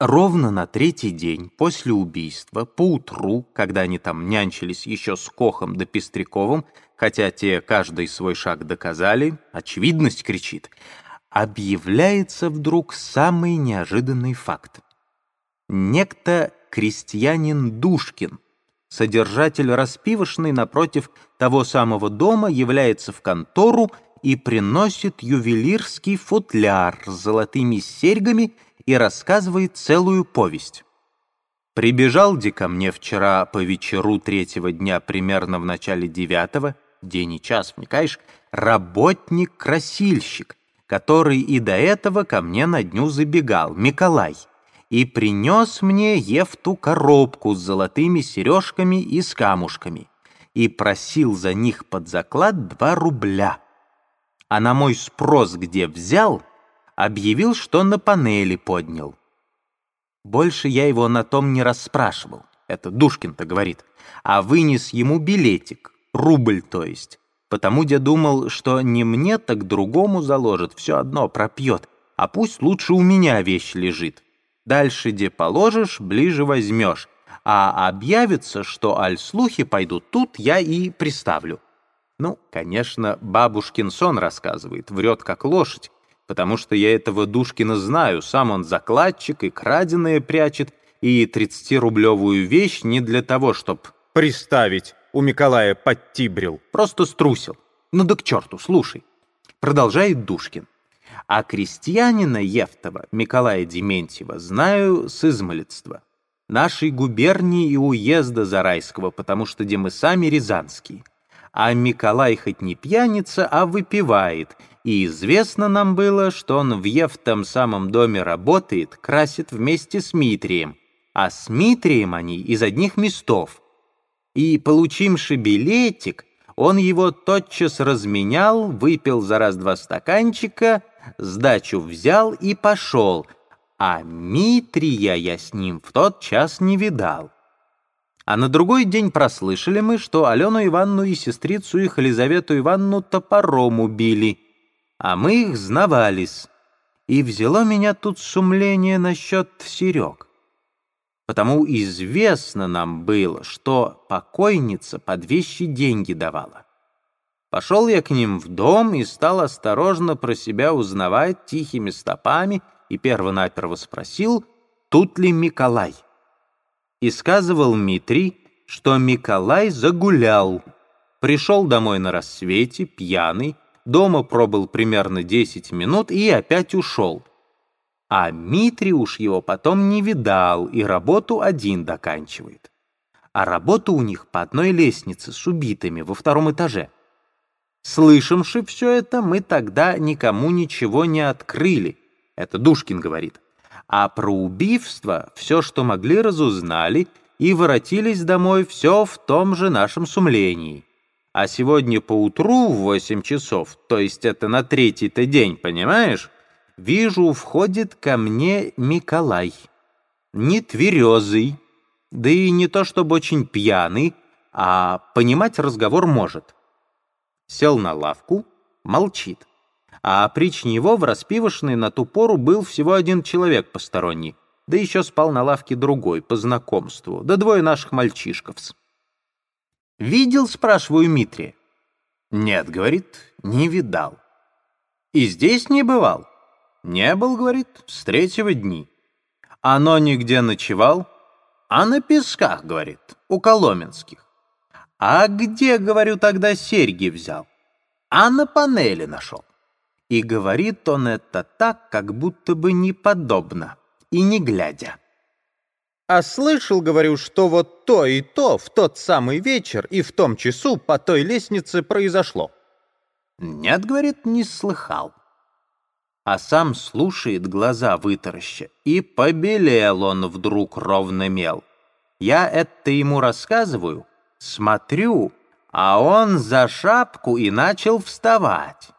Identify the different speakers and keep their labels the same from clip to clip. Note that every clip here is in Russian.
Speaker 1: Ровно на третий день после убийства, поутру, когда они там нянчились еще с Кохом да Пестряковым, хотя те каждый свой шаг доказали, очевидность кричит, объявляется вдруг самый неожиданный факт. Некто крестьянин Душкин, содержатель распивочной напротив того самого дома, является в контору и приносит ювелирский футляр с золотыми серьгами и рассказывает целую повесть. Прибежал Ди ко мне вчера по вечеру третьего дня, примерно в начале девятого, день и час, вникаешь, работник-красильщик, который и до этого ко мне на дню забегал, Миколай, и принес мне Ефту коробку с золотыми сережками и с камушками, и просил за них под заклад два рубля. А на мой спрос, где взял, объявил, что на панели поднял. Больше я его на том не расспрашивал, это Душкин-то говорит, а вынес ему билетик, рубль то есть, потому я думал, что не мне, так другому заложит, все одно пропьет, а пусть лучше у меня вещь лежит. Дальше где положишь, ближе возьмешь, а объявится, что аль слухи пойдут, тут я и приставлю. Ну, конечно, бабушкин сон рассказывает, врет как лошадь, потому что я этого Душкина знаю, сам он закладчик и краденое прячет, и 30-рублевую вещь не для того, чтоб приставить у Миколая подтибрил, просто струсил. Ну да к черту, слушай. Продолжает Душкин. А крестьянина Евтова, Миколая Дементьева, знаю с измолетства. Нашей губернии и уезда Зарайского, потому что где мы сами рязанские. А Миколай хоть не пьяница, а выпивает, и известно нам было, что он в Евтом самом доме работает, красит вместе с Митрием, а с Митрием они из одних местов. И, получивши билетик, он его тотчас разменял, выпил за раз-два стаканчика, сдачу взял и пошел, а Митрия я с ним в тот час не видал. А на другой день прослышали мы, что Алену Ивановну и сестрицу их Елизавету Ивановну топором убили — а мы их знавались. И взяло меня тут сумление насчет Серег. Потому известно нам было, что покойница под вещи деньги давала. Пошел я к ним в дом и стал осторожно про себя узнавать тихими стопами и первонаперво спросил, тут ли Миколай. И сказывал Митрий, что Миколай загулял, пришел домой на рассвете, пьяный, дома пробыл примерно 10 минут и опять ушел. А Митри уж его потом не видал и работу один доканчивает. А работа у них по одной лестнице с убитыми во втором этаже. Слышимши все это, мы тогда никому ничего не открыли. Это Душкин говорит. А про убийство все, что могли, разузнали и воротились домой все в том же нашем сумлении. А сегодня поутру в восемь часов, то есть это на третий-то день, понимаешь, вижу, входит ко мне Миколай. Не тверезый, да и не то чтобы очень пьяный, а понимать разговор может. Сел на лавку, молчит. А прич него в распивошной на ту пору был всего один человек посторонний, да еще спал на лавке другой, по знакомству, да двое наших мальчишков. «Видел?» — спрашиваю Митри. «Нет», — говорит, — «не видал». «И здесь не бывал?» «Не был», — говорит, — «с третьего дни». «Оно нигде ночевал?» «А на песках», — говорит, — «у Коломенских». «А где, — говорю, — тогда серьги взял?» «А на панели нашел». И говорит он это так, как будто бы неподобно, и не глядя. А слышал, говорю, что вот то и то в тот самый вечер и в том часу по той лестнице произошло. Нет, говорит, не слыхал. А сам слушает глаза вытараща, и побелел он вдруг ровно мел. Я это ему рассказываю, смотрю, а он за шапку и начал вставать.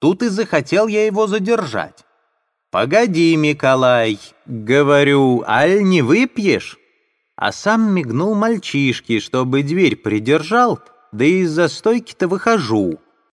Speaker 1: Тут и захотел я его задержать. «Погоди, Миколай, — говорю, — аль не выпьешь?» А сам мигнул мальчишке, чтобы дверь придержал, да из-за стойки-то выхожу.